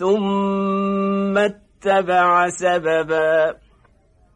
ثم اتبع سببا